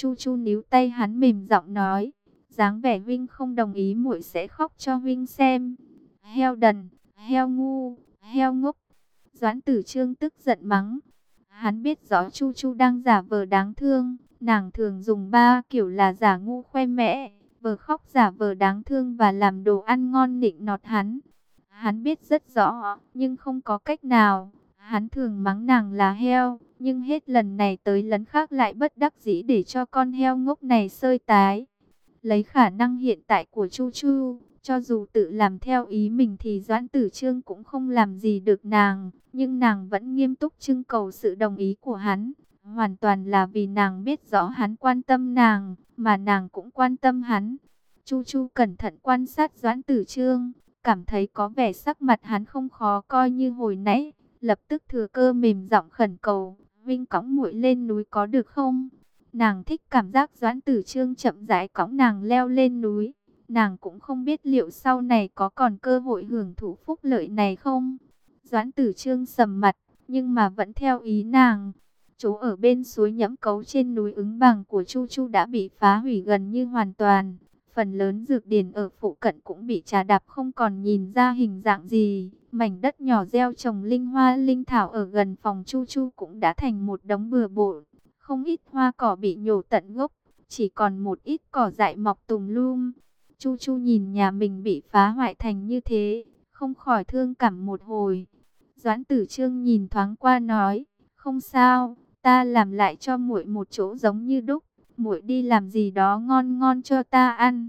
Chu Chu níu tay hắn mềm giọng nói, dáng vẻ huynh không đồng ý muội sẽ khóc cho huynh xem. Heo đần, heo ngu, heo ngốc. Doãn tử trương tức giận mắng. Hắn biết rõ Chu Chu đang giả vờ đáng thương, nàng thường dùng ba kiểu là giả ngu khoe mẽ, vờ khóc giả vờ đáng thương và làm đồ ăn ngon nịnh nọt hắn. Hắn biết rất rõ, nhưng không có cách nào. Hắn thường mắng nàng là heo, nhưng hết lần này tới lần khác lại bất đắc dĩ để cho con heo ngốc này sơi tái. Lấy khả năng hiện tại của Chu Chu, cho dù tự làm theo ý mình thì Doãn Tử Trương cũng không làm gì được nàng, nhưng nàng vẫn nghiêm túc trưng cầu sự đồng ý của hắn. Hoàn toàn là vì nàng biết rõ hắn quan tâm nàng, mà nàng cũng quan tâm hắn. Chu Chu cẩn thận quan sát Doãn Tử Trương, cảm thấy có vẻ sắc mặt hắn không khó coi như hồi nãy, lập tức thừa cơ mềm giọng khẩn cầu, Vinh cõng muội lên núi có được không? Nàng thích cảm giác Doãn Tử Trương chậm rãi cõng nàng leo lên núi. Nàng cũng không biết liệu sau này có còn cơ hội hưởng thụ phúc lợi này không. Doãn Tử Trương sầm mặt, nhưng mà vẫn theo ý nàng. Chỗ ở bên suối nhẫm cấu trên núi ứng bằng của Chu Chu đã bị phá hủy gần như hoàn toàn. Phần lớn dược điển ở phụ cận cũng bị trà đạp không còn nhìn ra hình dạng gì. Mảnh đất nhỏ gieo trồng linh hoa linh thảo ở gần phòng Chu Chu cũng đã thành một đống bừa bộn. Không ít hoa cỏ bị nhổ tận gốc, chỉ còn một ít cỏ dại mọc tùm lum. Chu Chu nhìn nhà mình bị phá hoại thành như thế, không khỏi thương cảm một hồi. Doãn Tử Trương nhìn thoáng qua nói, không sao, ta làm lại cho muội một chỗ giống như đúc, muội đi làm gì đó ngon ngon cho ta ăn.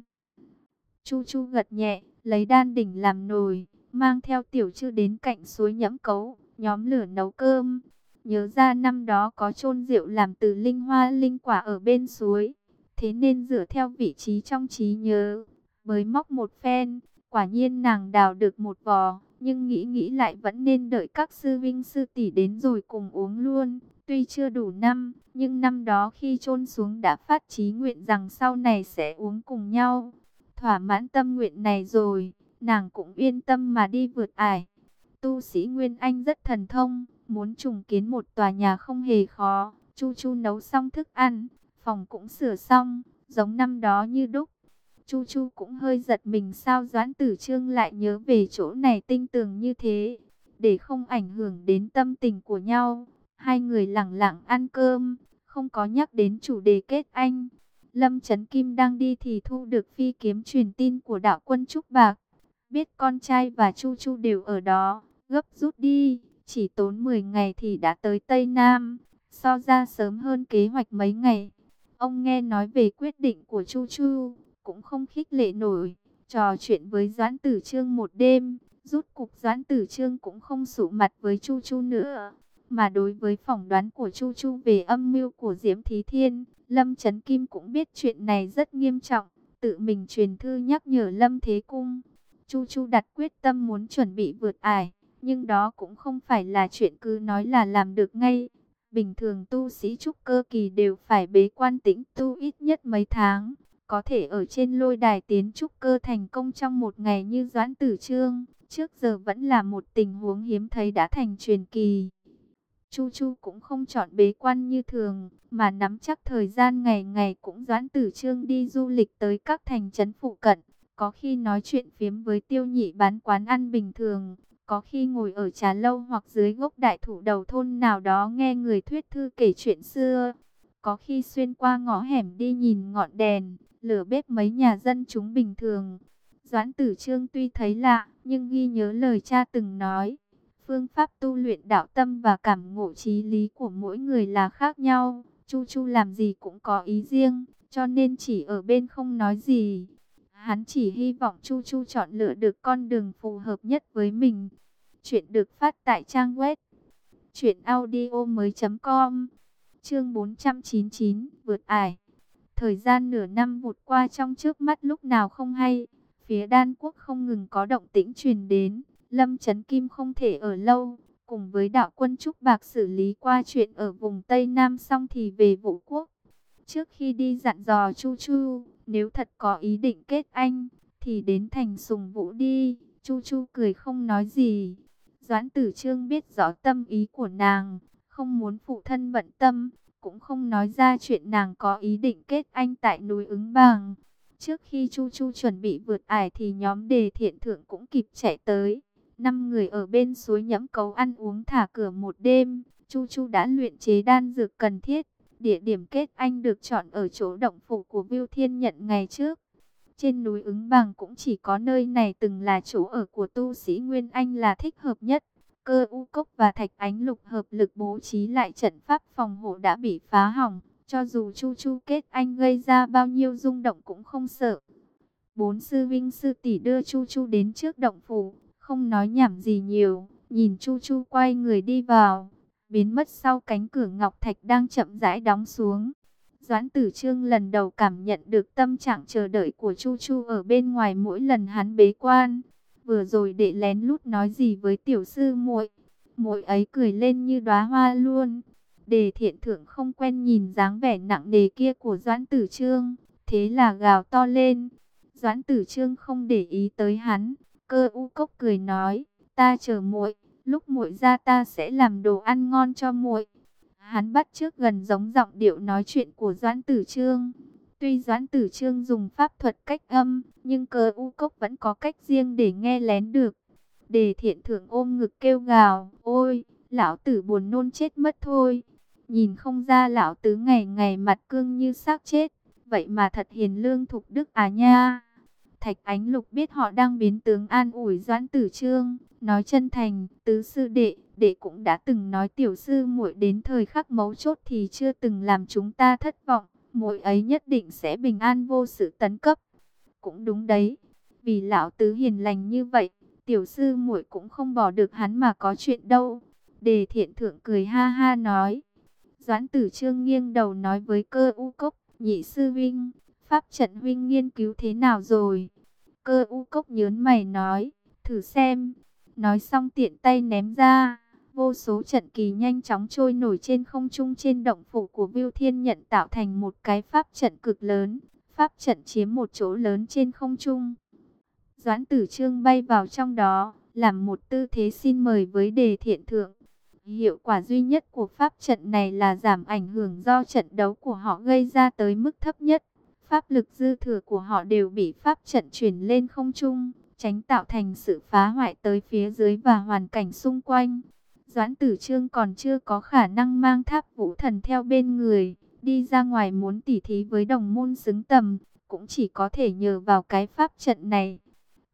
Chu Chu gật nhẹ, lấy đan đỉnh làm nồi, mang theo tiểu chư đến cạnh suối nhẫm cấu, nhóm lửa nấu cơm. Nhớ ra năm đó có chôn rượu làm từ linh hoa linh quả ở bên suối. Thế nên dựa theo vị trí trong trí nhớ, mới móc một phen, quả nhiên nàng đào được một vò. Nhưng nghĩ nghĩ lại vẫn nên đợi các sư vinh sư tỷ đến rồi cùng uống luôn. Tuy chưa đủ năm, nhưng năm đó khi chôn xuống đã phát chí nguyện rằng sau này sẽ uống cùng nhau. Thỏa mãn tâm nguyện này rồi, nàng cũng yên tâm mà đi vượt ải. Tu sĩ Nguyên Anh rất thần thông, muốn trùng kiến một tòa nhà không hề khó. Chu Chu nấu xong thức ăn, phòng cũng sửa xong, giống năm đó như đúc. Chu Chu cũng hơi giật mình sao Doãn Tử Trương lại nhớ về chỗ này tinh tường như thế. Để không ảnh hưởng đến tâm tình của nhau, hai người lặng lặng ăn cơm, không có nhắc đến chủ đề kết anh. Lâm Trấn Kim đang đi thì thu được phi kiếm truyền tin của đạo quân Trúc Bạc. Biết con trai và Chu Chu đều ở đó, gấp rút đi, chỉ tốn 10 ngày thì đã tới Tây Nam, so ra sớm hơn kế hoạch mấy ngày. Ông nghe nói về quyết định của Chu Chu, cũng không khích lệ nổi, trò chuyện với Doãn Tử Trương một đêm, rút cục Doãn Tử Trương cũng không sủ mặt với Chu Chu nữa. Mà đối với phỏng đoán của Chu Chu về âm mưu của Diễm Thí Thiên, Lâm Trấn Kim cũng biết chuyện này rất nghiêm trọng, tự mình truyền thư nhắc nhở Lâm Thế Cung. Chu Chu đặt quyết tâm muốn chuẩn bị vượt ải, nhưng đó cũng không phải là chuyện cứ nói là làm được ngay. Bình thường tu sĩ trúc cơ kỳ đều phải bế quan tĩnh tu ít nhất mấy tháng, có thể ở trên lôi đài tiến trúc cơ thành công trong một ngày như Doãn Tử Trương, trước giờ vẫn là một tình huống hiếm thấy đã thành truyền kỳ. Chu Chu cũng không chọn bế quan như thường, mà nắm chắc thời gian ngày ngày cũng Doãn Tử Trương đi du lịch tới các thành trấn phụ cận, có khi nói chuyện phiếm với tiêu nhị bán quán ăn bình thường, có khi ngồi ở trà lâu hoặc dưới gốc đại thụ đầu thôn nào đó nghe người thuyết thư kể chuyện xưa. Có khi xuyên qua ngõ hẻm đi nhìn ngọn đèn, lửa bếp mấy nhà dân chúng bình thường. Doãn tử trương tuy thấy lạ, nhưng ghi nhớ lời cha từng nói. Phương pháp tu luyện đạo tâm và cảm ngộ trí lý của mỗi người là khác nhau. Chu Chu làm gì cũng có ý riêng, cho nên chỉ ở bên không nói gì. Hắn chỉ hy vọng Chu Chu chọn lựa được con đường phù hợp nhất với mình. Chuyện được phát tại trang web truyệnaudiomoi.com. Chương 499, vượt ải. Thời gian nửa năm vụt qua trong trước mắt lúc nào không hay, phía Đan quốc không ngừng có động tĩnh truyền đến, Lâm Chấn Kim không thể ở lâu, cùng với đạo quân Trúc Bạc xử lý qua chuyện ở vùng Tây Nam xong thì về vũ quốc. Trước khi đi dặn dò Chu Chu, nếu thật có ý định kết anh, thì đến thành sùng vũ đi. Chu Chu cười không nói gì. Doãn tử trương biết rõ tâm ý của nàng, không muốn phụ thân bận tâm, cũng không nói ra chuyện nàng có ý định kết anh tại núi ứng bàng. Trước khi Chu Chu chuẩn bị vượt ải thì nhóm đề thiện thượng cũng kịp chạy tới. Năm người ở bên suối nhẫm cấu ăn uống thả cửa một đêm. Chu Chu đã luyện chế đan dược cần thiết. Địa điểm kết anh được chọn ở chỗ động phủ của Viu Thiên Nhận ngày trước. Trên núi ứng bằng cũng chỉ có nơi này từng là chỗ ở của tu sĩ Nguyên Anh là thích hợp nhất. Cơ u cốc và thạch ánh lục hợp lực bố trí lại trận pháp phòng hộ đã bị phá hỏng. Cho dù Chu Chu kết anh gây ra bao nhiêu rung động cũng không sợ. Bốn sư vinh sư tỷ đưa Chu Chu đến trước động phủ, không nói nhảm gì nhiều, nhìn Chu Chu quay người đi vào, biến mất sau cánh cửa ngọc thạch đang chậm rãi đóng xuống. Doãn Tử Trương lần đầu cảm nhận được tâm trạng chờ đợi của Chu Chu ở bên ngoài mỗi lần hắn bế quan. Vừa rồi đệ lén lút nói gì với tiểu sư muội, muội ấy cười lên như đóa hoa luôn. Đề thiện thượng không quen nhìn dáng vẻ nặng nề kia của Doãn Tử Trương, thế là gào to lên. Doãn Tử Trương không để ý tới hắn, cơ u cốc cười nói, ta chờ muội, lúc muội ra ta sẽ làm đồ ăn ngon cho muội. Hắn bắt trước gần giống giọng điệu nói chuyện của Doãn Tử Trương. Tuy Doãn Tử Trương dùng pháp thuật cách âm, nhưng cơ u cốc vẫn có cách riêng để nghe lén được. Đề thiện thượng ôm ngực kêu gào, ôi, lão tử buồn nôn chết mất thôi. Nhìn không ra lão tứ ngày ngày mặt cương như xác chết, vậy mà thật hiền lương thục đức à nha. Thạch Ánh Lục biết họ đang biến tướng an ủi Doãn Tử Trương, nói chân thành, tứ sư đệ, đệ cũng đã từng nói tiểu sư muội đến thời khắc mấu chốt thì chưa từng làm chúng ta thất vọng, muội ấy nhất định sẽ bình an vô sự tấn cấp. Cũng đúng đấy, vì lão tứ hiền lành như vậy, tiểu sư muội cũng không bỏ được hắn mà có chuyện đâu. Đề thiện thượng cười ha ha nói. Doãn tử trương nghiêng đầu nói với cơ u cốc, nhị sư vinh, pháp trận huynh nghiên cứu thế nào rồi? Cơ u cốc nhớn mày nói, thử xem. Nói xong tiện tay ném ra. Vô số trận kỳ nhanh chóng trôi nổi trên không trung trên động phủ của Viu Thiên nhận tạo thành một cái pháp trận cực lớn. Pháp trận chiếm một chỗ lớn trên không trung. Doãn tử trương bay vào trong đó, làm một tư thế xin mời với đề thiện thượng. Hiệu quả duy nhất của pháp trận này là giảm ảnh hưởng do trận đấu của họ gây ra tới mức thấp nhất. Pháp lực dư thừa của họ đều bị pháp trận chuyển lên không trung, tránh tạo thành sự phá hoại tới phía dưới và hoàn cảnh xung quanh. Doãn tử trương còn chưa có khả năng mang tháp vũ thần theo bên người, đi ra ngoài muốn tỉ thí với đồng môn xứng tầm, cũng chỉ có thể nhờ vào cái pháp trận này.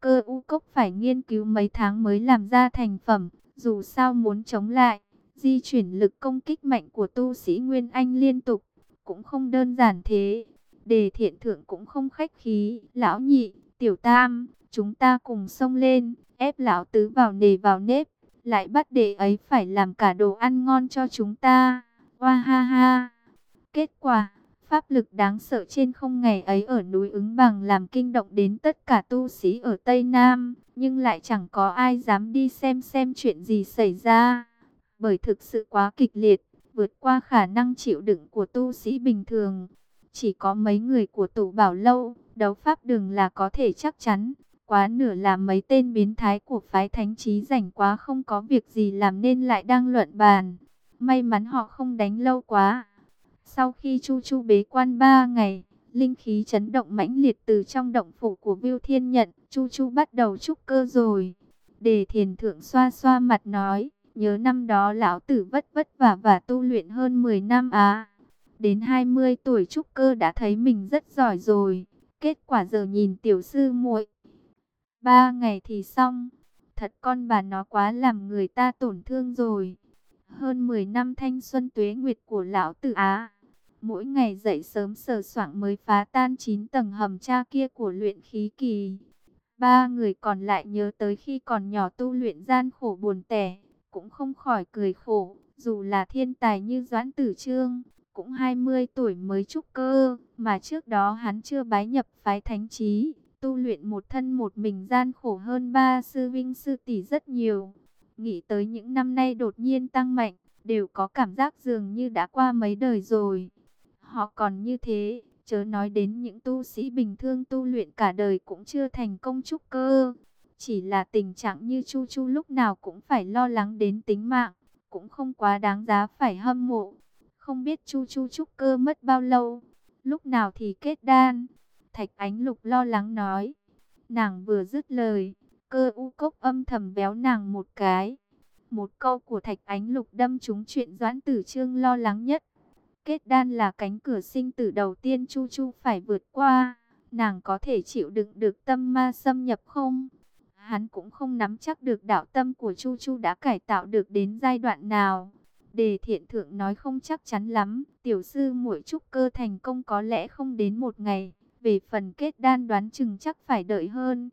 Cơ u cốc phải nghiên cứu mấy tháng mới làm ra thành phẩm, dù sao muốn chống lại, di chuyển lực công kích mạnh của tu sĩ Nguyên Anh liên tục, cũng không đơn giản thế. Đề thiện thượng cũng không khách khí, lão nhị, tiểu tam, chúng ta cùng xông lên, ép lão tứ vào nề vào nếp, lại bắt đệ ấy phải làm cả đồ ăn ngon cho chúng ta. Hoa ha ha. Kết quả, pháp lực đáng sợ trên không ngày ấy ở núi ứng bằng làm kinh động đến tất cả tu sĩ ở Tây Nam, nhưng lại chẳng có ai dám đi xem xem chuyện gì xảy ra. Bởi thực sự quá kịch liệt, vượt qua khả năng chịu đựng của tu sĩ bình thường. Chỉ có mấy người của tủ bảo lâu, đấu pháp đường là có thể chắc chắn. Quá nửa là mấy tên biến thái của phái thánh trí rảnh quá không có việc gì làm nên lại đang luận bàn. May mắn họ không đánh lâu quá. Sau khi Chu Chu bế quan 3 ngày, linh khí chấn động mãnh liệt từ trong động phủ của Viu Thiên Nhận, Chu Chu bắt đầu trúc cơ rồi. Đề thiền thượng xoa xoa mặt nói, nhớ năm đó lão tử vất vất vả và tu luyện hơn 10 năm á. Đến 20 tuổi trúc cơ đã thấy mình rất giỏi rồi. Kết quả giờ nhìn tiểu sư muội Ba ngày thì xong. Thật con bà nó quá làm người ta tổn thương rồi. Hơn 10 năm thanh xuân tuế nguyệt của lão tử Á. Mỗi ngày dậy sớm sờ soạng mới phá tan 9 tầng hầm cha kia của luyện khí kỳ. Ba người còn lại nhớ tới khi còn nhỏ tu luyện gian khổ buồn tẻ. Cũng không khỏi cười khổ. Dù là thiên tài như Doãn Tử Trương, cũng 20 tuổi mới trúc cơ, mà trước đó hắn chưa bái nhập phái thánh trí, tu luyện một thân một mình gian khổ hơn ba sư vinh sư tỷ rất nhiều. Nghĩ tới những năm nay đột nhiên tăng mạnh, đều có cảm giác dường như đã qua mấy đời rồi. Họ còn như thế, chớ nói đến những tu sĩ bình thường tu luyện cả đời cũng chưa thành công trúc cơ. Chỉ là tình trạng như Chu Chu lúc nào cũng phải lo lắng đến tính mạng, cũng không quá đáng giá phải hâm mộ. Không biết Chu Chu trúc cơ mất bao lâu, lúc nào thì kết đan. Thạch Ánh Lục lo lắng nói. Nàng vừa dứt lời, cơ u cốc âm thầm béo nàng một cái. Một câu của Thạch Ánh Lục đâm trúng chuyện Doãn Tử Trương lo lắng nhất. Kết đan là cánh cửa sinh tử đầu tiên Chu Chu phải vượt qua. Nàng có thể chịu đựng được tâm ma xâm nhập không? Hắn cũng không nắm chắc được đạo tâm của Chu Chu đã cải tạo được đến giai đoạn nào. Đề thiện thượng nói không chắc chắn lắm, tiểu sư muội trúc cơ thành công có lẽ không đến một ngày. Về phần kết đan đoán chừng chắc phải đợi hơn,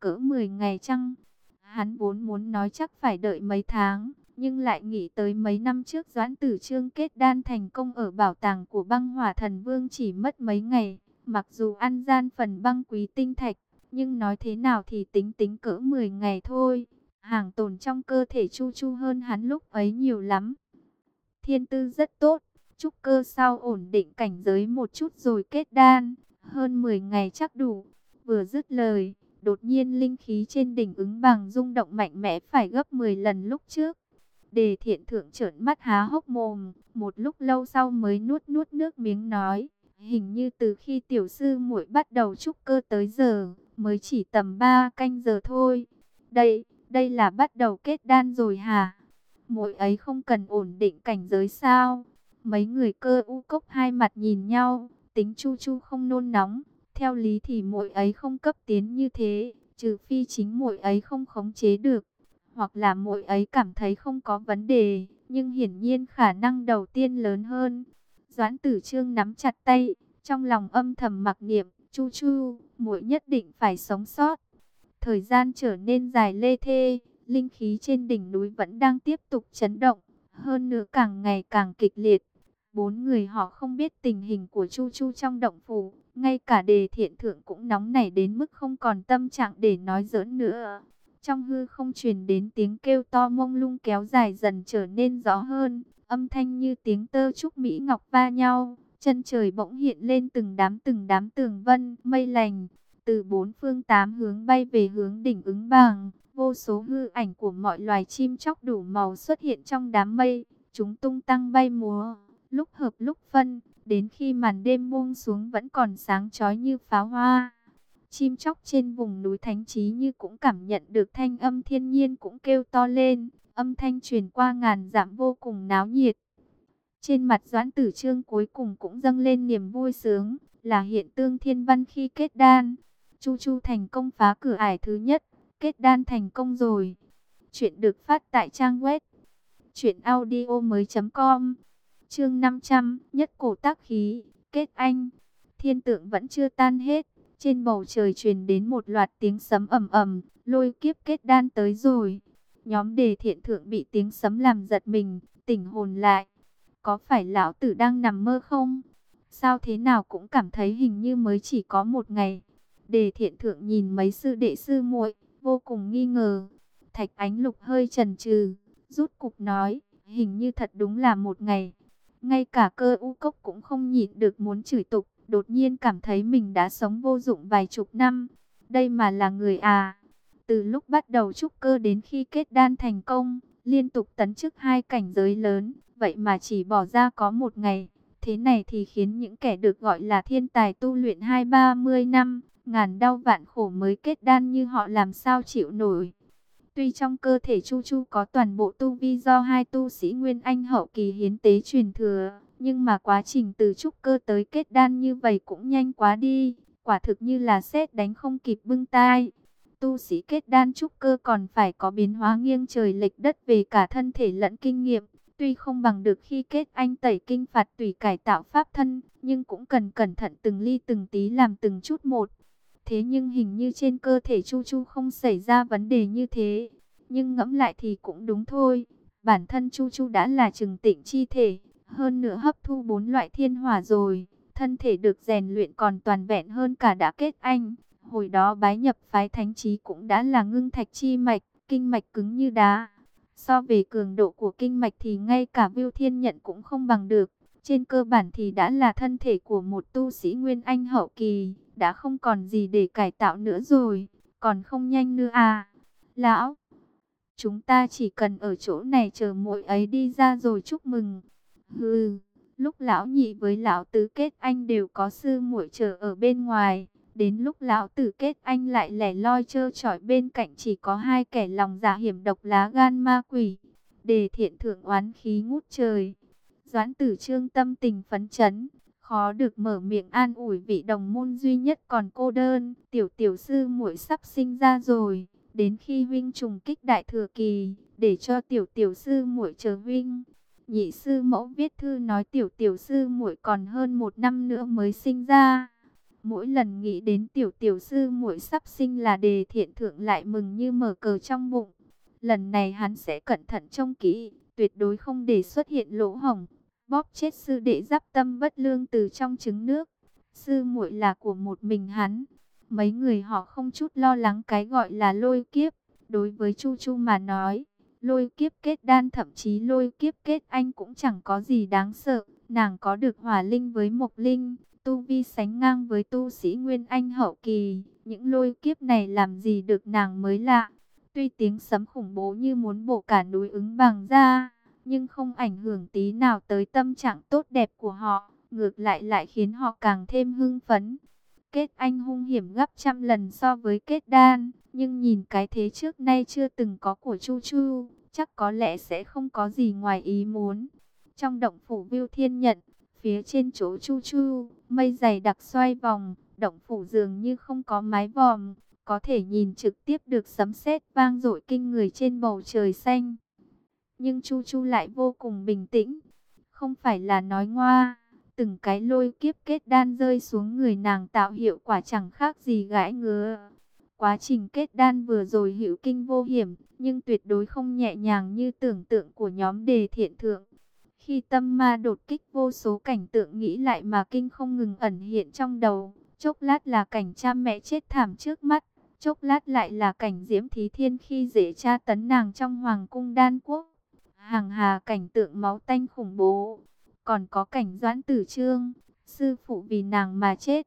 cỡ 10 ngày chăng? Hắn vốn muốn nói chắc phải đợi mấy tháng, nhưng lại nghĩ tới mấy năm trước Doãn Tử Trương kết đan thành công ở bảo tàng của băng hỏa thần vương chỉ mất mấy ngày. Mặc dù ăn gian phần băng quý tinh thạch, nhưng nói thế nào thì tính tính cỡ 10 ngày thôi. Hàng tồn trong cơ thể Chu Chu hơn hắn lúc ấy nhiều lắm. Thiên tư rất tốt, trúc cơ sau ổn định cảnh giới một chút rồi kết đan. Hơn 10 ngày chắc đủ. Vừa dứt lời, đột nhiên linh khí trên đỉnh ứng bằng rung động mạnh mẽ phải gấp 10 lần lúc trước. Đề thiện thượng trợn mắt há hốc mồm, một lúc lâu sau mới nuốt nuốt nước miếng nói. Hình như từ khi tiểu sư muội bắt đầu trúc cơ tới giờ, mới chỉ tầm 3 canh giờ thôi. Đây, đây là bắt đầu kết đan rồi hả? Mỗi ấy không cần ổn định cảnh giới sao? Mấy người cơ u cốc hai mặt nhìn nhau, tính chu chu không nôn nóng. Theo lý thì mỗi ấy không cấp tiến như thế, trừ phi chính mỗi ấy không khống chế được. Hoặc là mỗi ấy cảm thấy không có vấn đề, nhưng hiển nhiên khả năng đầu tiên lớn hơn. Doãn tử trương nắm chặt tay, trong lòng âm thầm mặc niệm, chu chu, mỗi nhất định phải sống sót. Thời gian trở nên dài lê thê, linh khí trên đỉnh núi vẫn đang tiếp tục chấn động, hơn nữa càng ngày càng kịch liệt. Bốn người họ không biết tình hình của Chu Chu trong động phủ, ngay cả đề thiện thượng cũng nóng nảy đến mức không còn tâm trạng để nói giỡn nữa. Trong hư không truyền đến tiếng kêu to mông lung kéo dài dần trở nên rõ hơn, âm thanh như tiếng tơ trúc Mỹ Ngọc va nhau. Chân trời bỗng hiện lên từng đám từng đám tường vân, mây lành, từ bốn phương tám hướng bay về hướng đỉnh ứng bàng. Vô số hư ảnh của mọi loài chim chóc đủ màu xuất hiện trong đám mây, chúng tung tăng bay múa, lúc hợp lúc phân, đến khi màn đêm buông xuống vẫn còn sáng chói như pháo hoa. Chim chóc trên vùng núi Thánh Trí như cũng cảm nhận được thanh âm thiên nhiên cũng kêu to lên, âm thanh truyền qua ngàn dặm vô cùng náo nhiệt. Trên mặt Doãn Tử Trương cuối cùng cũng dâng lên niềm vui sướng, là hiện tương thiên văn khi kết đan. Chu Chu thành công phá cửa ải thứ nhất, kết đan thành công rồi. Chuyện được phát tại trang web truyệnaudiomoi.com. Chương 500, nhất cổ tác khí, kết anh. Thiên tượng vẫn chưa tan hết, trên bầu trời truyền đến một loạt tiếng sấm ầm ầm, lôi kiếp kết đan tới rồi. Nhóm đề thiện thượng bị tiếng sấm làm giật mình, tỉnh hồn lại. Có phải lão tử đang nằm mơ không? Sao thế nào cũng cảm thấy hình như mới chỉ có một ngày. Đề thiện thượng nhìn mấy sư đệ sư muội vô cùng nghi ngờ. Thạch ánh lục hơi chần chừ, rút cục nói, hình như thật đúng là một ngày. Ngay cả cơ u cốc cũng không nhịn được muốn chửi tục, đột nhiên cảm thấy mình đã sống vô dụng vài chục năm. Đây mà là người à. Từ lúc bắt đầu trúc cơ đến khi kết đan thành công, liên tục tấn chức hai cảnh giới lớn, vậy mà chỉ bỏ ra có một ngày. Thế này thì khiến những kẻ được gọi là thiên tài tu luyện hai ba mươi năm, ngàn đau vạn khổ mới kết đan như họ làm sao chịu nổi. Tuy trong cơ thể Chu Chu có toàn bộ tu vi do hai tu sĩ Nguyên Anh hậu kỳ hiến tế truyền thừa, nhưng mà quá trình từ trúc cơ tới kết đan như vậy cũng nhanh quá đi, quả thực như là xét đánh không kịp bưng tai. Tu sĩ kết đan trúc cơ còn phải có biến hóa nghiêng trời lệch đất về cả thân thể lẫn kinh nghiệm, tuy không bằng được khi kết anh tẩy kinh phạt tùy cải tạo pháp thân, nhưng cũng cần cẩn thận từng ly từng tí làm từng chút một. Thế nhưng hình như trên cơ thể Chu Chu không xảy ra vấn đề như thế. Nhưng ngẫm lại thì cũng đúng thôi. Bản thân Chu Chu đã là trừng tịnh chi thể. Hơn nữa hấp thu bốn loại thiên hỏa rồi. Thân thể được rèn luyện còn toàn vẹn hơn cả đã kết anh. Hồi đó bái nhập phái thánh trí cũng đã là ngưng thạch chi mạch. Kinh mạch cứng như đá. So về cường độ của kinh mạch thì ngay cả Viu Thiên Nhận cũng không bằng được. Trên cơ bản thì đã là thân thể của một tu sĩ Nguyên Anh hậu kỳ đã không còn gì để cải tạo nữa rồi, còn không nhanh nữa à. Lão, chúng ta chỉ cần ở chỗ này chờ muội ấy đi ra rồi chúc mừng. Hừ, Lúc lão nhị với lão tứ kết anh đều có sư muội chờ ở bên ngoài. Đến lúc lão tử kết anh lại lẻ loi trơ trọi bên cạnh chỉ có hai kẻ lòng giả dạ hiểm độc lá gan ma quỷ. Đề thiện thượng oán khí ngút trời. Doãn tử trương tâm tình phấn chấn. Khó được mở miệng an ủi vị đồng môn duy nhất còn cô đơn. Tiểu tiểu sư muội sắp sinh ra rồi. Đến khi huynh trùng kích đại thừa kỳ. Để cho tiểu tiểu sư muội chờ huynh. Nhị sư mẫu viết thư nói tiểu tiểu sư muội còn hơn một năm nữa mới sinh ra. Mỗi lần nghĩ đến tiểu tiểu sư muội sắp sinh là đề thiện thượng lại mừng như mở cờ trong bụng. Lần này hắn sẽ cẩn thận trông kỹ, tuyệt đối không để xuất hiện lỗ hổng. Bóp chết sư đệ giáp tâm bất lương từ trong trứng nước. Sư muội là của một mình hắn. Mấy người họ không chút lo lắng cái gọi là lôi kiếp. Đối với Chu Chu mà nói, lôi kiếp kết đan thậm chí lôi kiếp kết anh cũng chẳng có gì đáng sợ. Nàng có được hỏa linh với mộc linh, tu vi sánh ngang với tu sĩ Nguyên Anh hậu kỳ. Những lôi kiếp này làm gì được nàng mới lạ. Tuy tiếng sấm khủng bố như muốn bổ cả núi ứng bằng ra, nhưng không ảnh hưởng tí nào tới tâm trạng tốt đẹp của họ. Ngược lại lại khiến họ càng thêm hưng phấn. Kết anh hung hiểm gấp trăm lần so với kết đan, nhưng nhìn cái thế trước nay chưa từng có của Chu Chu, chắc có lẽ sẽ không có gì ngoài ý muốn. Trong động phủ Viu Thiên Nhận, phía trên chỗ Chu Chu, mây dày đặc xoay vòng, động phủ dường như không có mái vòm, có thể nhìn trực tiếp được sấm sét vang dội kinh người trên bầu trời xanh. Nhưng Chu Chu lại vô cùng bình tĩnh, không phải là nói ngoa, từng cái lôi kiếp kết đan rơi xuống người nàng tạo hiệu quả chẳng khác gì gãi ngứa. Quá trình kết đan vừa rồi hữu kinh vô hiểm, nhưng tuyệt đối không nhẹ nhàng như tưởng tượng của nhóm đề thiện thượng. Khi tâm ma đột kích vô số cảnh tượng nghĩ lại mà kinh không ngừng ẩn hiện trong đầu, chốc lát là cảnh cha mẹ chết thảm trước mắt, chốc lát lại là cảnh diễm thí thiên khi dễ cha tấn nàng trong hoàng cung đan quốc. Hàng hà cảnh tượng máu tanh khủng bố, còn có cảnh doãn tử trương, sư phụ vì nàng mà chết.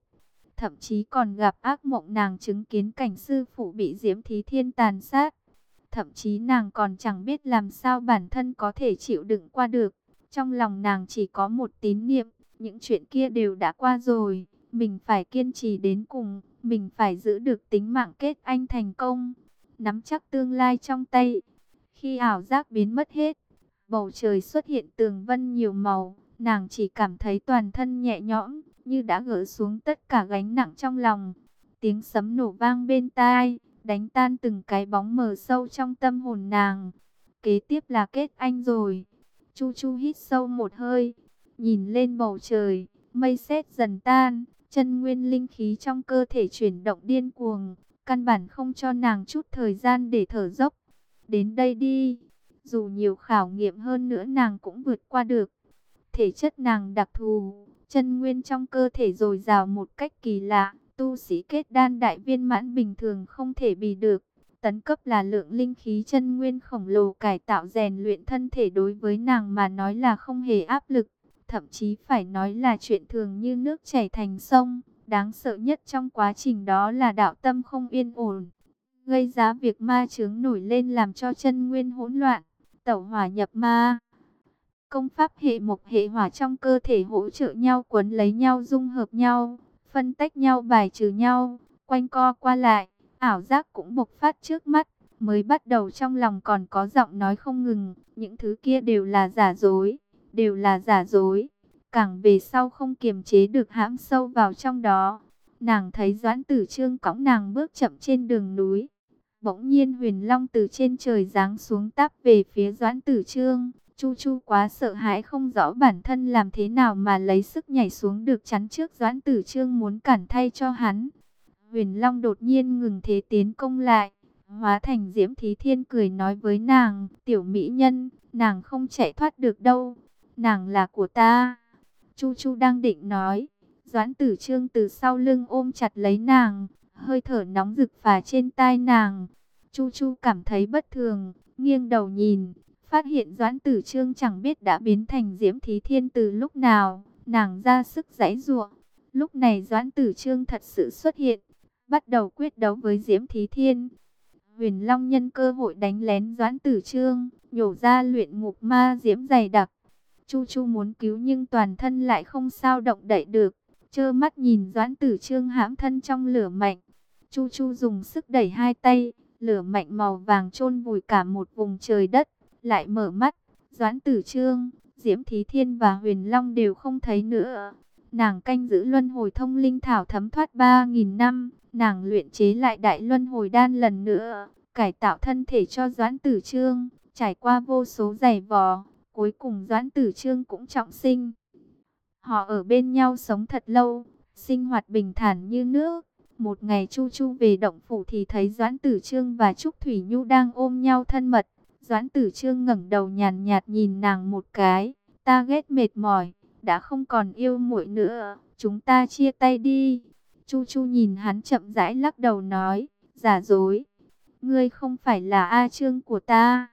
Thậm chí còn gặp ác mộng nàng chứng kiến cảnh sư phụ bị diễm thí thiên tàn sát. Thậm chí nàng còn chẳng biết làm sao bản thân có thể chịu đựng qua được. Trong lòng nàng chỉ có một tín niệm, những chuyện kia đều đã qua rồi, mình phải kiên trì đến cùng, mình phải giữ được tính mạng kết anh thành công, nắm chắc tương lai trong tay. Khi ảo giác biến mất hết, bầu trời xuất hiện tường vân nhiều màu, nàng chỉ cảm thấy toàn thân nhẹ nhõm, như đã gỡ xuống tất cả gánh nặng trong lòng. Tiếng sấm nổ vang bên tai, đánh tan từng cái bóng mờ sâu trong tâm hồn nàng. Kế tiếp là kết anh rồi. Chu Chu hít sâu một hơi, nhìn lên bầu trời, mây sét dần tan, chân nguyên linh khí trong cơ thể chuyển động điên cuồng, căn bản không cho nàng chút thời gian để thở dốc. Đến đây đi, dù nhiều khảo nghiệm hơn nữa nàng cũng vượt qua được. Thể chất nàng đặc thù, chân nguyên trong cơ thể dồi dào một cách kỳ lạ, tu sĩ kết đan đại viên mãn bình thường không thể bì được. Tấn cấp là lượng linh khí chân nguyên khổng lồ cải tạo rèn luyện thân thể đối với nàng mà nói là không hề áp lực. Thậm chí phải nói là chuyện thường như nước chảy thành sông. Đáng sợ nhất trong quá trình đó là đạo tâm không yên ổn. Gây ra việc ma chướng nổi lên làm cho chân nguyên hỗn loạn. Tẩu hỏa nhập ma. Công pháp hệ mộc hệ hỏa trong cơ thể hỗ trợ nhau quấn lấy nhau dung hợp nhau. Phân tách nhau bài trừ nhau. Quanh co qua lại ảo giác cũng bộc phát trước mắt. Mới bắt đầu trong lòng còn có giọng nói không ngừng, những thứ kia đều là giả dối, đều là giả dối. Càng về sau không kiềm chế được hãm sâu vào trong đó. Nàng thấy Doãn Tử Trương cõng nàng bước chậm trên đường núi. Bỗng nhiên huyền long từ trên trời giáng xuống táp về phía Doãn Tử Trương. Chu Chu quá sợ hãi không rõ bản thân làm thế nào mà lấy sức nhảy xuống được chắn trước Doãn Tử Trương muốn cản thay cho hắn. Huyền Long đột nhiên ngừng thế tiến công lại. Hóa thành Diễm Thí Thiên cười nói với nàng, tiểu mỹ nhân, nàng không chạy thoát được đâu, nàng là của ta. Chu Chu đang định nói, Doãn Tử Trương từ sau lưng ôm chặt lấy nàng, hơi thở nóng rực phà trên tai nàng. Chu Chu cảm thấy bất thường, nghiêng đầu nhìn, phát hiện Doãn Tử Trương chẳng biết đã biến thành Diễm Thí Thiên từ lúc nào, nàng ra sức giãy giụa. Lúc này Doãn Tử Trương thật sự xuất hiện, bắt đầu quyết đấu với Diễm Thí Thiên. Huyền Long nhân cơ hội đánh lén Doãn Tử Trương, nhổ ra luyện ngục ma diễm dày đặc. Chu Chu muốn cứu nhưng toàn thân lại không sao động đậy được. trơ mắt nhìn Doãn Tử Trương hãm thân trong lửa mạnh. Chu Chu dùng sức đẩy hai tay, lửa mạnh màu vàng chôn vùi cả một vùng trời đất, lại mở mắt, Doãn Tử Trương, Diễm Thí Thiên và Huyền Long đều không thấy nữa. Nàng canh giữ luân hồi thông linh thảo thấm thoát 3.000 năm, nàng luyện chế lại đại luân hồi đan lần nữa, cải tạo thân thể cho Doãn Tử Trương, trải qua vô số giày vò, cuối cùng Doãn Tử Trương cũng trọng sinh. Họ ở bên nhau sống thật lâu, sinh hoạt bình thản như nước. Một ngày Chu Chu về động phủ thì thấy Doãn Tử Trương và Trúc Thủy Nhu đang ôm nhau thân mật. Doãn Tử Trương ngẩng đầu nhàn nhạt nhìn nàng một cái, ta ghét mệt mỏi, đã không còn yêu muội nữa, chúng ta chia tay đi. Chu Chu nhìn hắn chậm rãi lắc đầu nói, giả dối, ngươi không phải là A Trương của ta.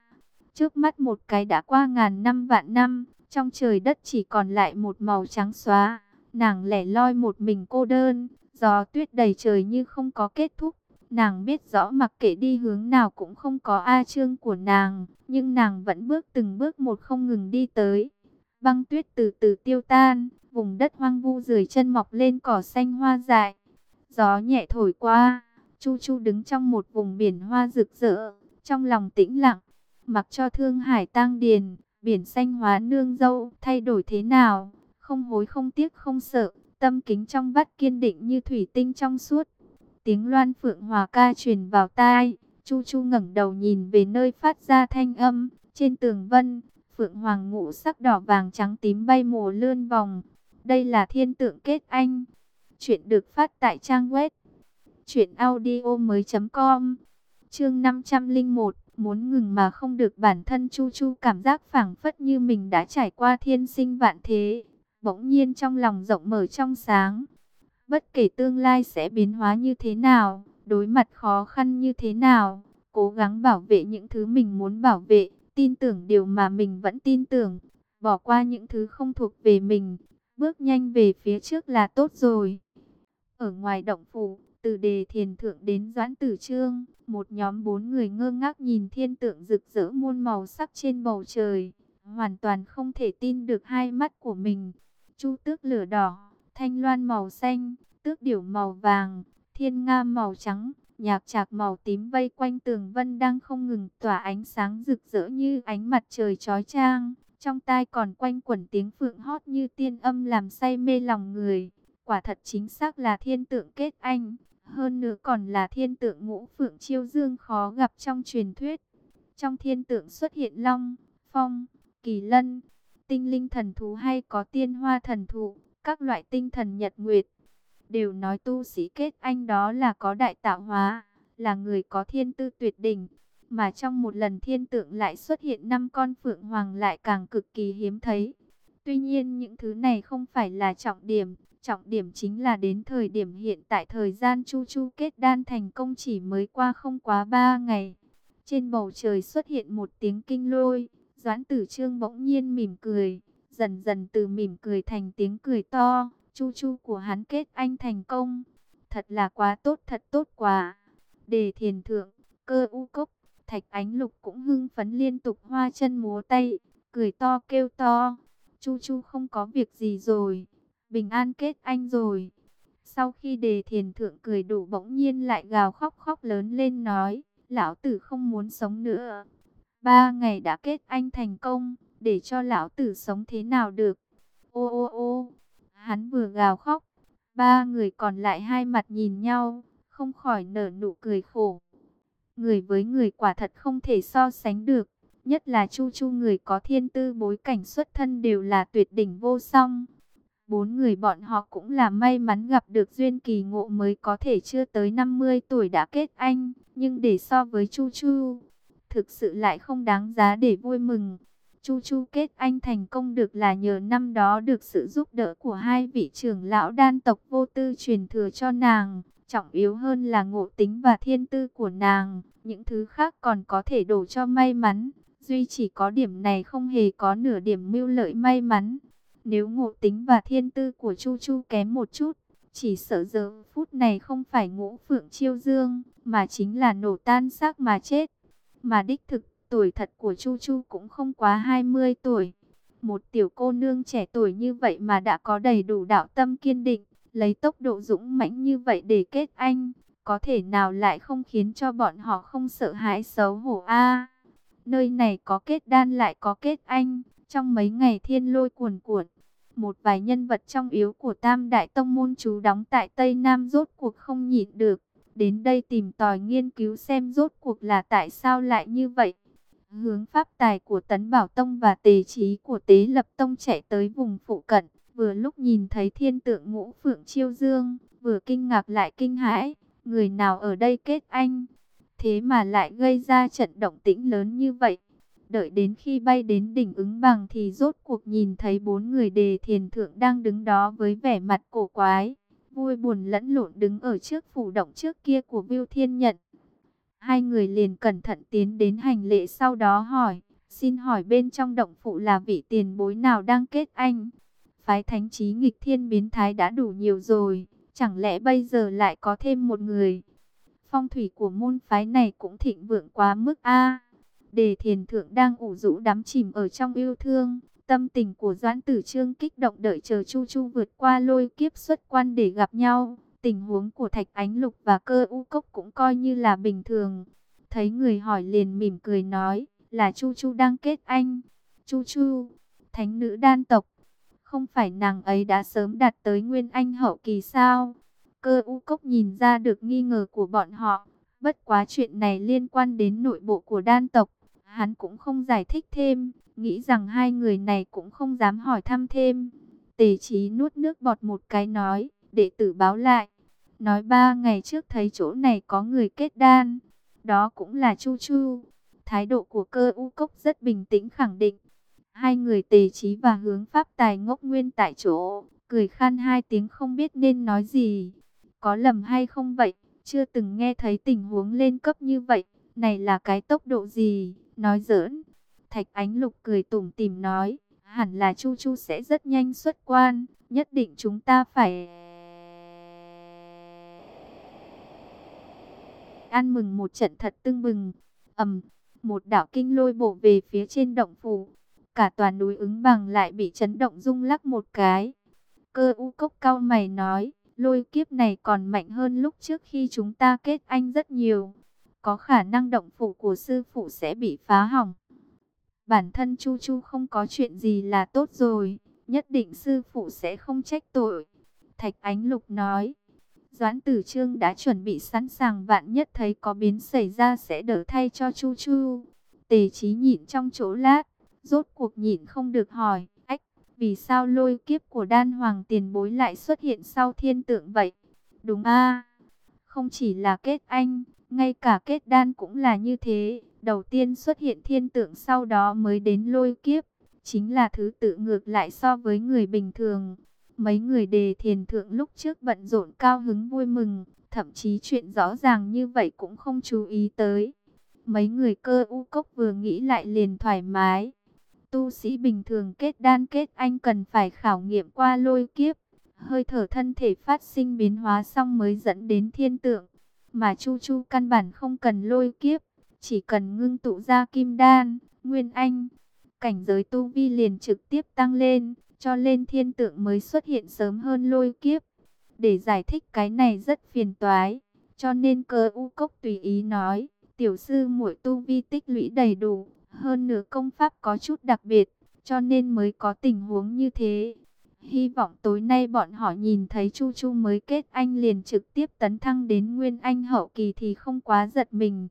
Trước mắt một cái đã qua ngàn năm vạn năm, trong trời đất chỉ còn lại một màu trắng xóa, nàng lẻ loi một mình cô đơn, gió tuyết đầy trời như không có kết thúc. Nàng biết rõ mặc kệ đi hướng nào cũng không có A Trương của nàng, nhưng nàng vẫn bước từng bước một không ngừng đi tới. Băng tuyết từ từ tiêu tan, vùng đất hoang vu rời chân mọc lên cỏ xanh hoa dại. Gió nhẹ thổi qua, Chu Chu đứng trong một vùng biển hoa rực rỡ, trong lòng tĩnh lặng, mặc cho thương hải tang điền, biển xanh hóa nương dâu, thay đổi thế nào, không hối không tiếc không sợ, tâm kính trong vắt kiên định như thủy tinh trong suốt. Tiếng loan phượng hòa ca truyền vào tai, Chu Chu ngẩng đầu nhìn về nơi phát ra thanh âm, trên tường vân, phượng hoàng ngũ sắc đỏ vàng trắng tím bay mùa lươn vòng. Đây là thiên tượng kết anh. Chuyện được phát tại trang web truyệnaudiomoi.com. Chương 501 muốn ngừng mà không được bản thân Chu Chu cảm giác phảng phất như mình đã trải qua thiên sinh vạn thế, bỗng nhiên trong lòng rộng mở trong sáng. Bất kể tương lai sẽ biến hóa như thế nào, đối mặt khó khăn như thế nào, cố gắng bảo vệ những thứ mình muốn bảo vệ, tin tưởng điều mà mình vẫn tin tưởng, bỏ qua những thứ không thuộc về mình, bước nhanh về phía trước là tốt rồi. Ở ngoài động phủ, từ đề thiền thượng đến doãn tử trương, một nhóm bốn người ngơ ngác nhìn thiên tượng rực rỡ muôn màu sắc trên bầu trời, hoàn toàn không thể tin được hai mắt của mình. Chu tước lửa đỏ, thanh loan màu xanh, tước điểu màu vàng, thiên nga màu trắng, nhạc trạc màu tím vây quanh tường vân đang không ngừng tỏa ánh sáng rực rỡ như ánh mặt trời chói chang. Trong tai còn quanh quẩn tiếng phượng hót như tiên âm làm say mê lòng người. Quả thật chính xác là thiên tượng kết anh. Hơn nữa còn là thiên tượng ngũ phượng chiêu dương khó gặp trong truyền thuyết. Trong thiên tượng xuất hiện long, phong, kỳ lân, tinh linh thần thú hay có tiên hoa thần thụ, các loại tinh thần nhật nguyệt. Đều nói tu sĩ kết anh đó là có đại tạo hóa, là người có thiên tư tuyệt đỉnh. Mà trong một lần thiên tượng lại xuất hiện năm con phượng hoàng lại càng cực kỳ hiếm thấy. Tuy nhiên những thứ này không phải là trọng điểm. Trọng điểm chính là đến thời điểm hiện tại thời gian Chu Chu kết đan thành công chỉ mới qua không quá 3 ngày. Trên bầu trời xuất hiện một tiếng kinh lôi, Doãn Tử Trương bỗng nhiên mỉm cười, dần dần từ mỉm cười thành tiếng cười to, Chu Chu của hắn kết anh thành công. Thật là quá tốt, thật tốt quá. Đề thiền thượng, cơ u cốc, thạch ánh lục cũng hưng phấn liên tục hoa chân múa tay, cười to kêu to. Chu Chu không có việc gì rồi bình an kết anh rồi. Sau khi đề thiền thượng cười đủ bỗng nhiên lại gào khóc khóc lớn lên nói, lão tử không muốn sống nữa. Ba ngày đã kết anh thành công, để cho lão tử sống thế nào được. Ô ô ô, hắn vừa gào khóc, ba người còn lại hai mặt nhìn nhau, không khỏi nở nụ cười khổ. Người với người quả thật không thể so sánh được, nhất là chu chu người có thiên tư bối cảnh xuất thân đều là tuyệt đỉnh vô song. Bốn người bọn họ cũng là may mắn gặp được duyên kỳ ngộ mới có thể chưa tới 50 tuổi đã kết anh. Nhưng để so với Chu Chu, thực sự lại không đáng giá để vui mừng. Chu Chu kết anh thành công được là nhờ năm đó được sự giúp đỡ của hai vị trưởng lão đan tộc vô tư truyền thừa cho nàng. Trọng yếu hơn là ngộ tính và thiên tư của nàng. Những thứ khác còn có thể đổ cho may mắn. Duy chỉ có điểm này không hề có nửa điểm mưu lợi may mắn. Nếu ngộ tính và thiên tư của Chu Chu kém một chút, chỉ sợ giờ phút này không phải ngũ phượng chiêu dương, mà chính là nổ tan xác mà chết. Mà đích thực, tuổi thật của Chu Chu cũng không quá 20 tuổi. Một tiểu cô nương trẻ tuổi như vậy mà đã có đầy đủ đạo tâm kiên định, lấy tốc độ dũng mãnh như vậy để kết anh, có thể nào lại không khiến cho bọn họ không sợ hãi xấu hổ a? nơi này có kết đan lại có kết anh, trong mấy ngày thiên lôi cuồn cuộn, một vài nhân vật trong yếu của Tam Đại Tông Môn chú đóng tại Tây Nam rốt cuộc không nhịn được, đến đây tìm tòi nghiên cứu xem rốt cuộc là tại sao lại như vậy. Hướng pháp tài của Tấn Bảo Tông và tề trí của Tế Lập Tông chạy tới vùng phụ cận, vừa lúc nhìn thấy thiên tượng ngũ phượng chiêu dương, vừa kinh ngạc lại kinh hãi, người nào ở đây kết anh, thế mà lại gây ra trận động tĩnh lớn như vậy. Đợi đến khi bay đến đỉnh ứng bằng thì rốt cuộc nhìn thấy bốn người đề thiền thượng đang đứng đó với vẻ mặt cổ quái, vui buồn lẫn lộn đứng ở trước phủ động trước kia của Viu Thiên Nhận. Hai người liền cẩn thận tiến đến hành lễ sau đó hỏi, xin hỏi bên trong động phủ là vị tiền bối nào đang kết anh? Phái thánh trí nghịch thiên biến thái đã đủ nhiều rồi, chẳng lẽ bây giờ lại có thêm một người? Phong thủy của môn phái này cũng thịnh vượng quá mức a. Đề thiền thượng đang ủ rũ đắm chìm ở trong yêu thương, tâm tình của Doãn Tử Trương kích động đợi chờ Chu Chu vượt qua lôi kiếp xuất quan để gặp nhau. Tình huống của Thạch Ánh Lục và cơ u cốc cũng coi như là bình thường. Thấy người hỏi liền mỉm cười nói là Chu Chu đang kết anh. Chu Chu, thánh nữ đan tộc. Không phải nàng ấy đã sớm đạt tới nguyên anh hậu kỳ sao? Cơ u cốc nhìn ra được nghi ngờ của bọn họ. Bất quá chuyện này liên quan đến nội bộ của đan tộc. Hắn cũng không giải thích thêm. Nghĩ rằng hai người này cũng không dám hỏi thăm thêm. Tề trí nuốt nước bọt một cái nói, đệ tử báo lại. Nói ba ngày trước thấy chỗ này có người kết đan. Đó cũng là Chu Chu. Thái độ của cơ u cốc rất bình tĩnh khẳng định. Hai người tề trí và hướng pháp tài ngốc nguyên tại chỗ. Cười khan hai tiếng không biết nên nói gì. Có lầm hay không vậy? Chưa từng nghe thấy tình huống lên cấp như vậy. Này là cái tốc độ gì? Nói giỡn. Thạch Ánh Lục cười tủm tìm nói. Hẳn là Chu Chu sẽ rất nhanh xuất quan. Nhất định chúng ta phải... ăn mừng một trận thật tưng bừng. ầm, một đạo kinh lôi bổ về phía trên động phủ. Cả toàn núi ứng bằng lại bị chấn động rung lắc một cái. Cơ u cốc cao mày nói, lôi kiếp này còn mạnh hơn lúc trước khi chúng ta kết anh rất nhiều. Có khả năng động phủ của sư phụ sẽ bị phá hỏng. Bản thân Chu Chu không có chuyện gì là tốt rồi, nhất định sư phụ sẽ không trách tội. Thạch Ánh Lục nói, Doãn Tử Trương đã chuẩn bị sẵn sàng vạn nhất thấy có biến xảy ra sẽ đỡ thay cho Chu Chu. Tề trí nhịn trong chỗ lát, rốt cuộc nhịn không được hỏi, ách, vì sao lôi kiếp của đan hoàng tiền bối lại xuất hiện sau thiên tượng vậy? Đúng a không chỉ là kết anh, ngay cả kết đan cũng là như thế. Đầu tiên xuất hiện thiên tượng sau đó mới đến lôi kiếp, chính là thứ tự ngược lại so với người bình thường. Mấy người đề thiền thượng lúc trước bận rộn cao hứng vui mừng, thậm chí chuyện rõ ràng như vậy cũng không chú ý tới. Mấy người cơ u cốc vừa nghĩ lại liền thoải mái. Tu sĩ bình thường kết đan kết anh cần phải khảo nghiệm qua lôi kiếp. Hơi thở thân thể phát sinh biến hóa xong mới dẫn đến thiên tượng. Mà Chu Chu căn bản không cần lôi kiếp. Chỉ cần ngưng tụ ra kim đan, nguyên anh. Cảnh giới tu vi liền trực tiếp tăng lên cho nên thiên tượng mới xuất hiện sớm hơn lôi kiếp. Để giải thích cái này rất phiền toái, cho nên cơ u cốc tùy ý nói, tiểu sư muội tu vi tích lũy đầy đủ, hơn nửa công pháp có chút đặc biệt, cho nên mới có tình huống như thế. Hy vọng tối nay bọn họ nhìn thấy Chu Chu mới kết anh liền trực tiếp tấn thăng đến Nguyên Anh hậu kỳ thì không quá giật mình.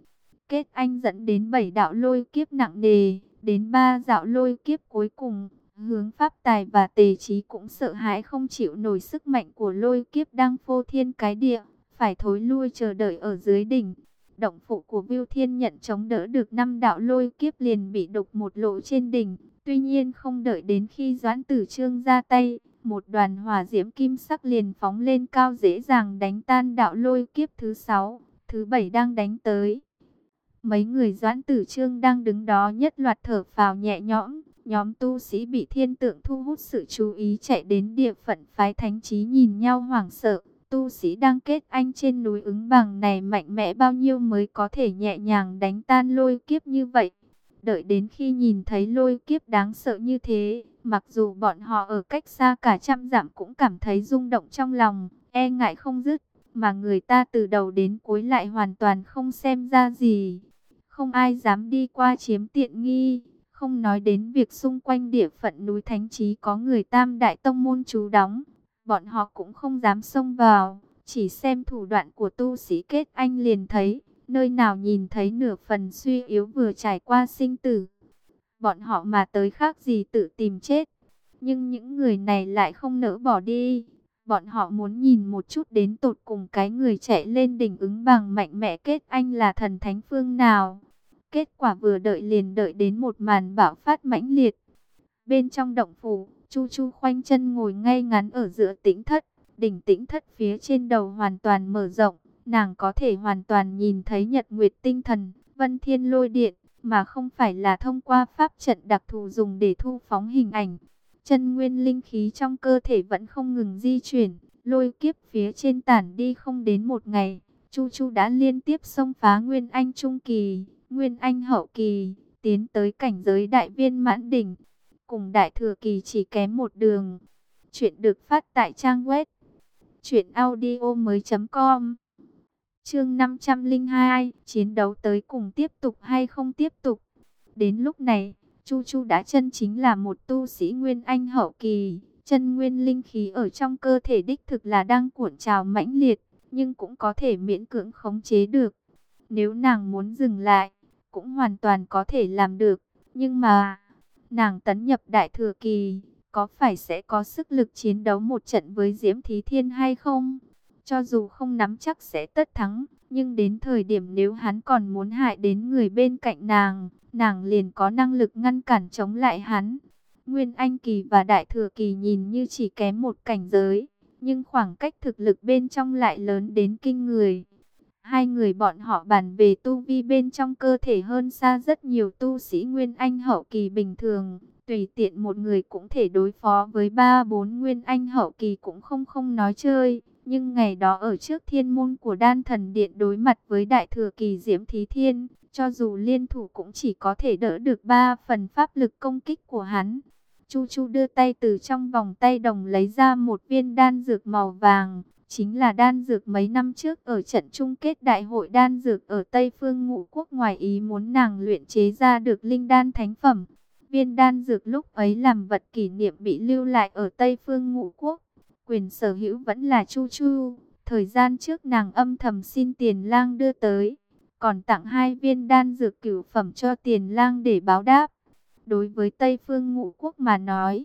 Kết anh dẫn đến bảy đạo lôi kiếp nặng nề, đến ba đạo lôi kiếp cuối cùng, Hướng pháp tài và tề trí cũng sợ hãi không chịu nổi sức mạnh của lôi kiếp đang phô thiên cái địa, phải thối lui chờ đợi ở dưới đỉnh. Động phụ của Viu Thiên nhận chống đỡ được năm đạo lôi kiếp liền bị đục một lỗ trên đỉnh. Tuy nhiên không đợi đến khi Doãn Tử Trương ra tay, một đoàn hỏa diễm kim sắc liền phóng lên cao dễ dàng đánh tan đạo lôi kiếp thứ sáu, thứ bảy đang đánh tới. Mấy người Doãn Tử Trương đang đứng đó nhất loạt thở phào nhẹ nhõm, Nhóm tu sĩ bị thiên tượng thu hút sự chú ý chạy đến địa phận phái thánh trí nhìn nhau hoảng sợ. Tu sĩ đang kết anh trên núi ứng bằng này mạnh mẽ bao nhiêu mới có thể nhẹ nhàng đánh tan lôi kiếp như vậy. Đợi đến khi nhìn thấy lôi kiếp đáng sợ như thế, Mặc dù bọn họ ở cách xa cả trăm dặm cũng cảm thấy rung động trong lòng, e ngại không dứt, mà người ta từ đầu đến cuối lại hoàn toàn không xem ra gì. Không ai dám đi qua chiếm tiện nghi, không nói đến việc xung quanh địa phận núi Thánh Trí có người tam đại tông môn trú đóng, bọn họ cũng không dám xông vào, chỉ xem thủ đoạn của tu sĩ kết anh liền thấy, nơi nào nhìn thấy nửa phần suy yếu vừa trải qua sinh tử. Bọn họ mà tới khác gì tự tìm chết, nhưng những người này lại không nỡ bỏ đi. Bọn họ muốn nhìn một chút đến tột cùng cái người chạy lên đỉnh ứng bằng mạnh mẽ kết anh là thần thánh phương nào. Kết quả vừa đợi liền đợi đến một màn bạo phát mãnh liệt. Bên trong động phủ, Chu Chu khoanh chân ngồi ngay ngắn ở giữa tĩnh thất. Đỉnh tĩnh thất phía trên đầu hoàn toàn mở rộng. Nàng có thể hoàn toàn nhìn thấy nhật nguyệt tinh thần, vân thiên lôi điện, mà không phải là thông qua pháp trận đặc thù dùng để thu phóng hình ảnh. Chân nguyên linh khí trong cơ thể vẫn không ngừng di chuyển, lôi kiếp phía trên tản đi không đến một ngày. Chu Chu đã liên tiếp xông phá Nguyên Anh Trung Kỳ, Nguyên Anh Hậu Kỳ, tiến tới cảnh giới đại viên mãn đỉnh, cùng đại thừa kỳ chỉ kém một đường. Chuyện được phát tại trang web truyệnaudiomoi.com. Chương 502, chiến đấu tới cùng tiếp tục hay không tiếp tục. Đến lúc này, Chu Chu đã chân chính là một tu sĩ Nguyên Anh hậu kỳ, chân nguyên linh khí ở trong cơ thể đích thực là đang cuộn trào mãnh liệt, nhưng cũng có thể miễn cưỡng khống chế được. Nếu nàng muốn dừng lại, cũng hoàn toàn có thể làm được, nhưng mà nàng tấn nhập đại thừa kỳ, có phải sẽ có sức lực chiến đấu một trận với Diễm Thí Thiên hay không? Cho dù không nắm chắc sẽ tất thắng, nhưng đến thời điểm nếu hắn còn muốn hại đến người bên cạnh nàng, nàng liền có năng lực ngăn cản chống lại hắn. Nguyên Anh Kỳ và Đại Thừa Kỳ nhìn như chỉ kém một cảnh giới, nhưng khoảng cách thực lực bên trong lại lớn đến kinh người. Hai người bọn họ bàn về tu vi bên trong cơ thể hơn xa rất nhiều tu sĩ Nguyên Anh hậu kỳ bình thường. Tùy tiện một người cũng thể đối phó với ba bốn Nguyên Anh hậu kỳ cũng không không nói chơi. Nhưng ngày đó ở trước thiên môn của đan thần điện đối mặt với đại thừa kỳ diễm thí thiên, cho dù liên thủ cũng chỉ có thể đỡ được ba phần pháp lực công kích của hắn. Chu Chu đưa tay từ trong vòng tay đồng lấy ra một viên đan dược màu vàng, chính là đan dược mấy năm trước ở trận chung kết đại hội đan dược ở Tây Phương Ngũ Quốc ngoài ý muốn nàng luyện chế ra được linh đan thánh phẩm. Viên đan dược lúc ấy làm vật kỷ niệm bị lưu lại ở Tây Phương Ngũ Quốc. Quyền sở hữu vẫn là Chu Chu. Thời gian trước nàng âm thầm xin tiền lang đưa tới. Còn tặng hai viên đan dược cửu phẩm cho tiền lang để báo đáp. Đối với Tây Phương Ngũ Quốc mà nói.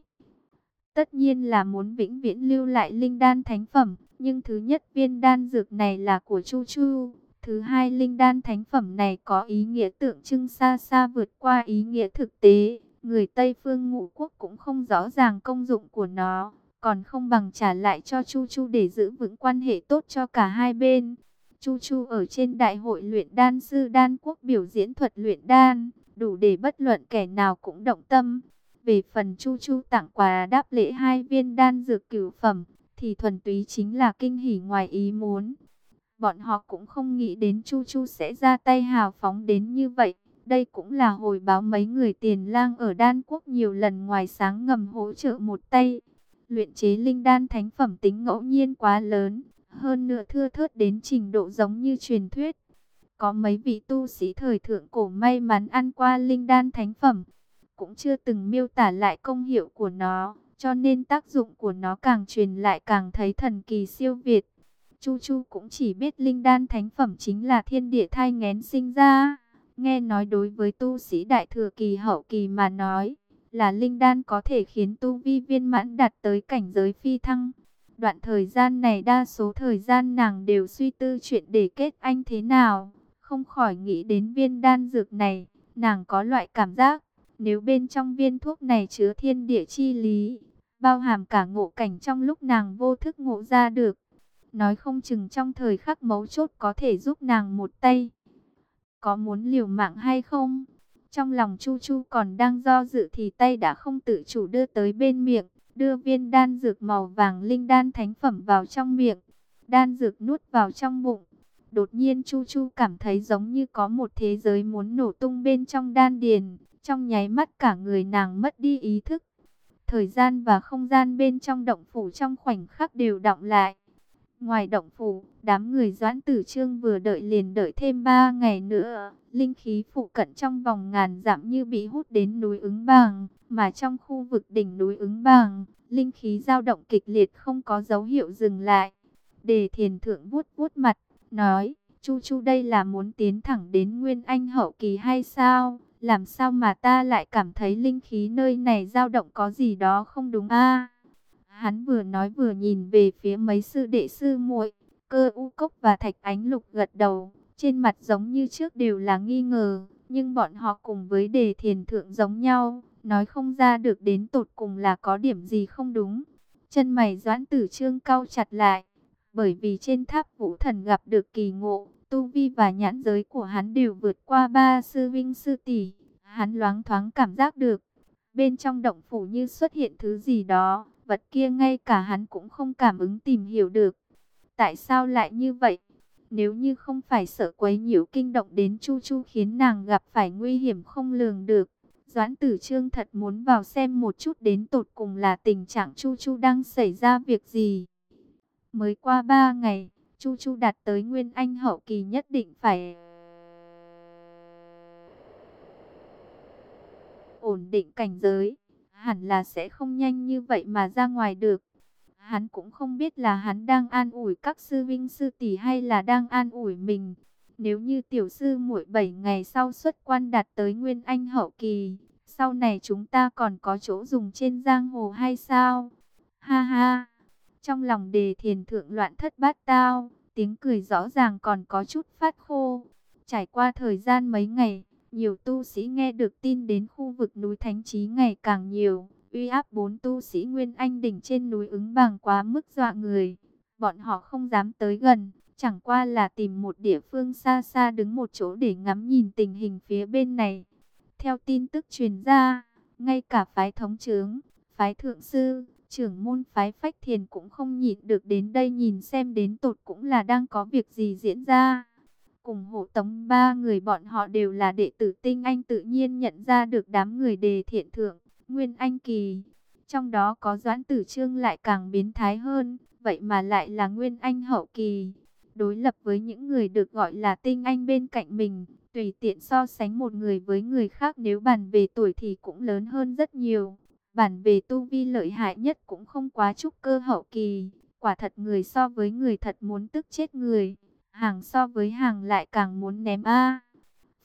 Tất nhiên là muốn vĩnh viễn lưu lại linh đan thánh phẩm. Nhưng thứ nhất viên đan dược này là của Chu Chu. Thứ hai linh đan thánh phẩm này có ý nghĩa tượng trưng xa xa vượt qua ý nghĩa thực tế. Người Tây Phương Ngũ Quốc cũng không rõ ràng công dụng của nó còn không bằng trả lại cho Chu Chu để giữ vững quan hệ tốt cho cả hai bên. Chu Chu ở trên đại hội luyện đan sư đan quốc biểu diễn thuật luyện đan, đủ để bất luận kẻ nào cũng động tâm. Về phần Chu Chu tặng quà đáp lễ hai viên đan dược cửu phẩm, thì thuần túy chính là kinh hỉ ngoài ý muốn. Bọn họ cũng không nghĩ đến Chu Chu sẽ ra tay hào phóng đến như vậy. Đây cũng là hồi báo mấy người tiền lang ở đan quốc nhiều lần ngoài sáng ngầm hỗ trợ một tay. Luyện chế linh đan thánh phẩm tính ngẫu nhiên quá lớn, hơn nữa thưa thớt đến trình độ giống như truyền thuyết. Có mấy vị tu sĩ thời thượng cổ may mắn ăn qua linh đan thánh phẩm, cũng chưa từng miêu tả lại công hiệu của nó, cho nên tác dụng của nó càng truyền lại càng thấy thần kỳ siêu việt. Chu Chu cũng chỉ biết linh đan thánh phẩm chính là thiên địa thai ngén sinh ra. Nghe nói đối với tu sĩ đại thừa kỳ hậu kỳ mà nói, là linh đan có thể khiến tu vi viên mãn đạt tới cảnh giới phi thăng. Đoạn thời gian này đa số thời gian nàng đều suy tư chuyện để kết anh thế nào, không khỏi nghĩ đến viên đan dược này, nàng có loại cảm giác, nếu bên trong viên thuốc này chứa thiên địa chi lý, bao hàm cả ngộ cảnh trong lúc nàng vô thức ngộ ra được, nói không chừng trong thời khắc mấu chốt có thể giúp nàng một tay. Có muốn liều mạng hay không? Trong lòng Chu Chu còn đang do dự thì tay đã không tự chủ đưa tới bên miệng, đưa viên đan dược màu vàng linh đan thánh phẩm vào trong miệng. Đan dược nuốt vào trong bụng. Đột nhiên Chu Chu cảm thấy giống như có một thế giới muốn nổ tung bên trong đan điền. Trong nháy mắt cả người nàng mất đi ý thức thời gian và không gian bên trong động phủ trong khoảnh khắc đều động lại. Ngoài động phủ, đám người doãn tử trương vừa đợi liền đợi thêm 3 ngày nữa. Linh khí phụ cận trong vòng ngàn dặm như bị hút đến núi ứng bàng, mà trong khu vực đỉnh núi ứng bàng, linh khí dao động kịch liệt không có dấu hiệu dừng lại. Đề thiền thượng vuốt vuốt mặt, nói, Chu Chu đây là muốn tiến thẳng đến Nguyên Anh hậu kỳ hay sao? Làm sao mà ta lại cảm thấy linh khí nơi này dao động có gì đó không đúng a? Hắn vừa nói vừa nhìn về phía mấy sư đệ sư muội, cơ u cốc và thạch ánh lục gật đầu, trên mặt giống như trước đều là nghi ngờ, nhưng bọn họ cùng với đề thiền thượng giống nhau, nói không ra được đến tột cùng là có điểm gì không đúng. Chân mày doãn tử trương cau chặt lại, bởi vì trên tháp vũ thần gặp được kỳ ngộ, tu vi và nhãn giới của hắn đều vượt qua ba sư vinh sư tỷ. Hắn loáng thoáng cảm giác được, bên trong động phủ như xuất hiện thứ gì đó, vật kia ngay cả hắn cũng không cảm ứng tìm hiểu được. Tại sao lại như vậy? Nếu như không phải sợ quấy nhiễu kinh động đến Chu Chu khiến nàng gặp phải nguy hiểm không lường được, Doãn Tử Trương thật muốn vào xem một chút đến tột cùng là tình trạng Chu Chu đang xảy ra việc gì. Mới qua ba ngày, Chu Chu đạt tới Nguyên Anh hậu kỳ nhất định phải ổn định cảnh giới. Hẳn là sẽ không nhanh như vậy mà ra ngoài được. Hắn cũng không biết là hắn đang an ủi các sư vinh sư tỷ hay là đang an ủi mình. Nếu như tiểu sư muội 7 ngày sau xuất quan đạt tới Nguyên Anh hậu kỳ, sau này chúng ta còn có chỗ dùng trên giang hồ hay sao? Ha ha! Trong lòng đề thiền thượng loạn thất bát tao, tiếng cười rõ ràng còn có chút phát khô. Trải qua thời gian mấy ngày, nhiều tu sĩ nghe được tin đến khu vực núi Thánh Trí ngày càng nhiều. Uy áp bốn tu sĩ Nguyên Anh đỉnh trên núi ứng bằng quá mức dọa người. Bọn họ không dám tới gần, chẳng qua là tìm một địa phương xa xa đứng một chỗ để ngắm nhìn tình hình phía bên này. Theo tin tức truyền ra, ngay cả phái thống trướng, phái thượng sư, trưởng môn phái phách thiền cũng không nhịn được đến đây nhìn xem đến tột cũng là đang có việc gì diễn ra. Cùng hộ tống ba người bọn họ đều là đệ tử tinh anh tự nhiên nhận ra được đám người đề thiện thượng, nguyên anh kỳ. Trong đó có doãn tử trương lại càng biến thái hơn, vậy mà lại là nguyên anh hậu kỳ. Đối lập với những người được gọi là tinh anh bên cạnh mình, tùy tiện so sánh một người với người khác nếu bàn về tuổi thì cũng lớn hơn rất nhiều. Bản về tu vi lợi hại nhất cũng không quá trúc cơ hậu kỳ. Quả thật người so với người thật muốn tức chết người. Hàng so với hàng lại càng muốn ném A.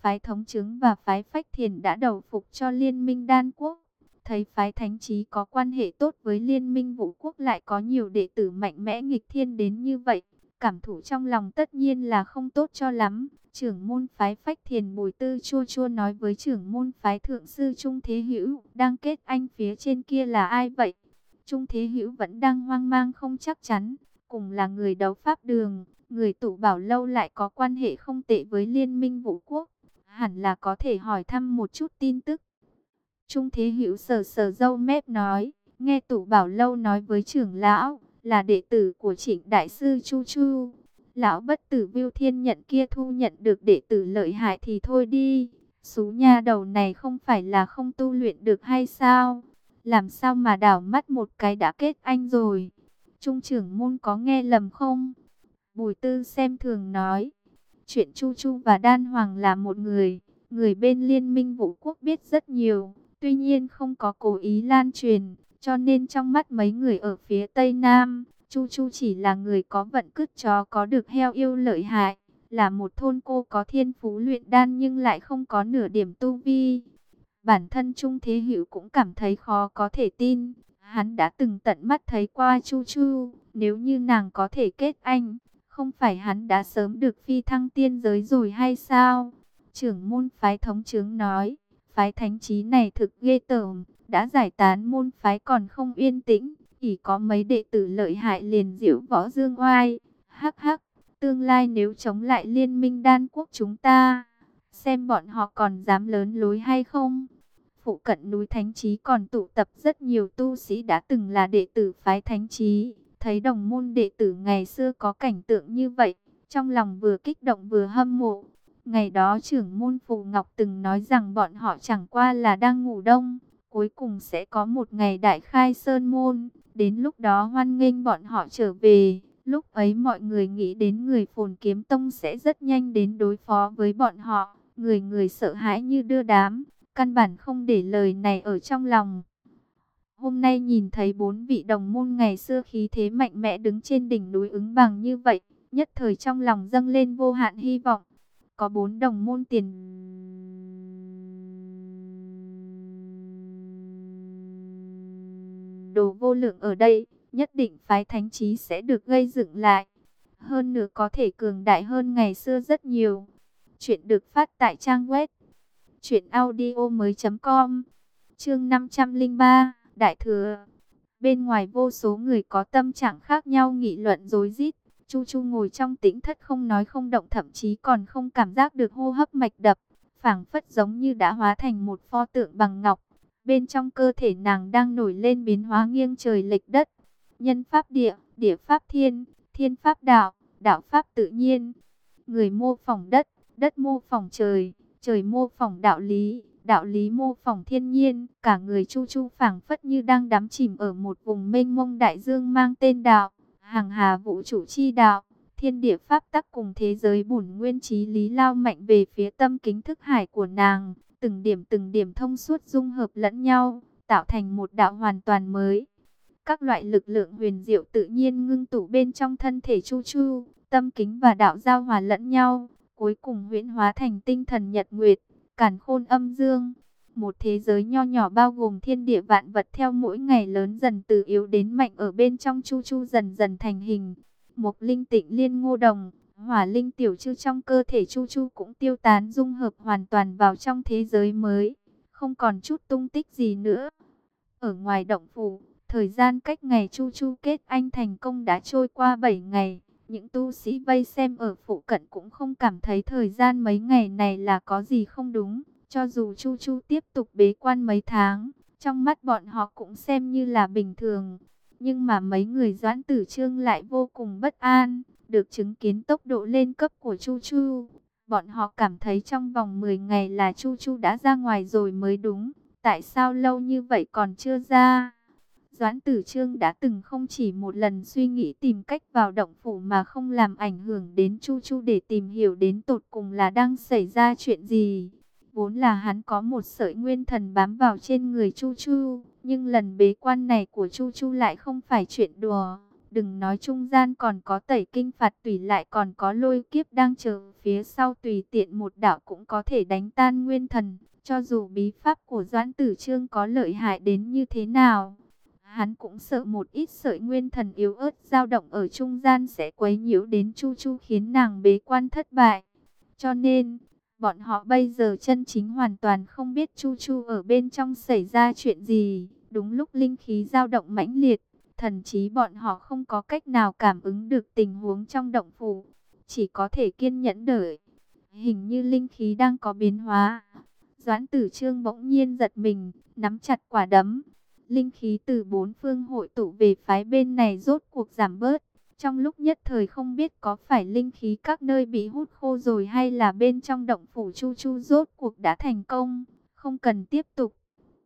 Phái thống chứng và phái phách thiền đã đầu phục cho liên minh đan quốc. Thấy phái thánh trí có quan hệ tốt với liên minh vũ quốc lại có nhiều đệ tử mạnh mẽ nghịch thiên đến như vậy. Cảm thủ trong lòng tất nhiên là không tốt cho lắm. Trưởng môn phái phách thiền bùi tư chua chua nói với trưởng môn phái thượng sư Trung Thế Hữu đang kết anh phía trên kia là ai vậy? Trung Thế Hữu vẫn đang hoang mang không chắc chắn, cùng là người đấu pháp đường, người tụ bảo lâu lại có quan hệ không tệ với liên minh vũ quốc, hẳn là có thể hỏi thăm một chút tin tức. Trung Thế Hữu sờ sờ dâu mép nói, nghe tụ bảo lâu nói với trưởng lão, là đệ tử của trịnh đại sư Chu Chu. Lão bất tử viêu thiên nhận kia thu nhận được đệ tử lợi hại thì thôi đi. Xú nha đầu này không phải là không tu luyện được hay sao? Làm sao mà đảo mắt một cái đã kết anh rồi? Trung trưởng môn có nghe lầm không? Bùi tư xem thường nói. Chuyện Chu Chu và Đan Hoàng là một người. Người bên liên minh vũ quốc biết rất nhiều. Tuy nhiên không có cố ý lan truyền. Cho nên trong mắt mấy người ở phía Tây Nam, Chu Chu chỉ là người có vận cứt chó có được heo yêu lợi hại, là một thôn cô có thiên phú luyện đan nhưng lại không có nửa điểm tu vi. Bản thân Trung Thế Hữu cũng cảm thấy khó có thể tin, hắn đã từng tận mắt thấy qua Chu Chu, nếu như nàng có thể kết anh, không phải hắn đã sớm được phi thăng tiên giới rồi hay sao? Trưởng môn phái thống chứng nói, phái thánh trí này thực ghê tởm, đã giải tán môn phái còn không yên tĩnh, chỉ có mấy đệ tử lợi hại liền diễu võ dương oai. Hắc hắc, tương lai nếu chống lại liên minh đan quốc chúng ta, xem bọn họ còn dám lớn lối hay không. Phụ cận núi Thánh Trí còn tụ tập rất nhiều tu sĩ đã từng là đệ tử phái Thánh Trí. Thấy đồng môn đệ tử ngày xưa có cảnh tượng như vậy, trong lòng vừa kích động vừa hâm mộ. Ngày đó trưởng môn Phù Ngọc từng nói rằng bọn họ chẳng qua là đang ngủ đông, cuối cùng sẽ có một ngày đại khai sơn môn, đến lúc đó hoan nghênh bọn họ trở về. Lúc ấy mọi người nghĩ đến người phồn kiếm tông sẽ rất nhanh đến đối phó với bọn họ, người người sợ hãi như đưa đám, căn bản không để lời này ở trong lòng. Hôm nay nhìn thấy bốn vị đồng môn ngày xưa khí thế mạnh mẽ đứng trên đỉnh núi ứng bằng như vậy, nhất thời trong lòng dâng lên vô hạn hy vọng. Có bốn đồng môn tiền đồ vô lượng ở đây, nhất định phái thánh trí sẽ được gây dựng lại. Hơn nữa có thể cường đại hơn ngày xưa rất nhiều. Chuyện được phát tại trang web truyệnaudiomoi.com. Chương 503, Đại thừa. Bên ngoài vô số người có tâm trạng khác nhau nghị luận rối rít. Chu Chu ngồi trong tĩnh thất không nói không động thậm chí còn không cảm giác được hô hấp mạch đập, phảng phất giống như đã hóa thành một pho tượng bằng ngọc. Bên trong cơ thể nàng đang nổi lên biến hóa nghiêng trời lệch đất. Nhân pháp địa, địa pháp thiên, thiên pháp đạo, đạo pháp tự nhiên. Người mô phỏng đất, đất mô phỏng trời, trời mô phỏng đạo lý, đạo lý mô phỏng thiên nhiên. Cả người chu chu phảng phất như đang đắm chìm ở một vùng mênh mông đại dương mang tên đạo, hàng hà vũ trụ chi đạo. Thiên địa pháp tắc cùng thế giới bổn nguyên trí lý lao mạnh về phía tâm kính thức hải của nàng, từng điểm từng điểm thông suốt dung hợp lẫn nhau, tạo thành một đạo hoàn toàn mới. Các loại lực lượng huyền diệu tự nhiên ngưng tụ bên trong thân thể Chu Chu, tâm kính và đạo giao hòa lẫn nhau, cuối cùng huyễn hóa thành tinh thần nhật nguyệt, càn khôn âm dương. Một thế giới nho nhỏ bao gồm thiên địa vạn vật theo mỗi ngày lớn dần từ yếu đến mạnh ở bên trong Chu Chu dần dần thành hình. Một linh tịnh liên ngô đồng, hỏa linh tiểu chư trong cơ thể Chu Chu cũng tiêu tán dung hợp hoàn toàn vào trong thế giới mới, không còn chút tung tích gì nữa. Ở ngoài động phủ, thời gian cách ngày Chu Chu kết anh thành công đã trôi qua 7 ngày. Những tu sĩ vây xem ở phụ cận cũng không cảm thấy thời gian mấy ngày này là có gì không đúng. Cho dù Chu Chu tiếp tục bế quan mấy tháng, trong mắt bọn họ cũng xem như là bình thường. Nhưng mà mấy người doãn tử trương lại vô cùng bất an, được chứng kiến tốc độ lên cấp của Chu Chu. Bọn họ cảm thấy trong vòng 10 ngày là Chu Chu đã ra ngoài rồi mới đúng. Tại sao lâu như vậy còn chưa ra? Doãn tử trương đã từng không chỉ một lần suy nghĩ tìm cách vào động phủ mà không làm ảnh hưởng đến Chu Chu để tìm hiểu đến tột cùng là đang xảy ra chuyện gì. Vốn là hắn có một sợi nguyên thần bám vào trên người Chu Chu, nhưng lần bế quan này của Chu Chu lại không phải chuyện đùa. Đừng nói trung gian còn có tẩy kinh phạt tùy lại còn có lôi kiếp đang chờ phía sau tùy tiện một đạo cũng có thể đánh tan nguyên thần. Cho dù bí pháp của Doãn Tử Trương có lợi hại đến như thế nào, hắn cũng sợ một ít sợi nguyên thần yếu ớt dao động ở trung gian sẽ quấy nhiễu đến Chu Chu khiến nàng bế quan thất bại. Cho nên, bọn họ bây giờ chân chính hoàn toàn không biết Chu Chu ở bên trong xảy ra chuyện gì. Đúng lúc linh khí dao động mãnh liệt, thần trí bọn họ không có cách nào cảm ứng được tình huống trong động phủ, chỉ có thể kiên nhẫn đợi. Hình như linh khí đang có biến hóa. Doãn tử trương bỗng nhiên giật mình, nắm chặt quả đấm. Linh khí từ bốn phương hội tụ về phái bên này rốt cuộc giảm bớt. Trong lúc nhất thời không biết có phải linh khí các nơi bị hút khô rồi hay là bên trong động phủ chu chu rốt cuộc đã thành công. Không cần tiếp tục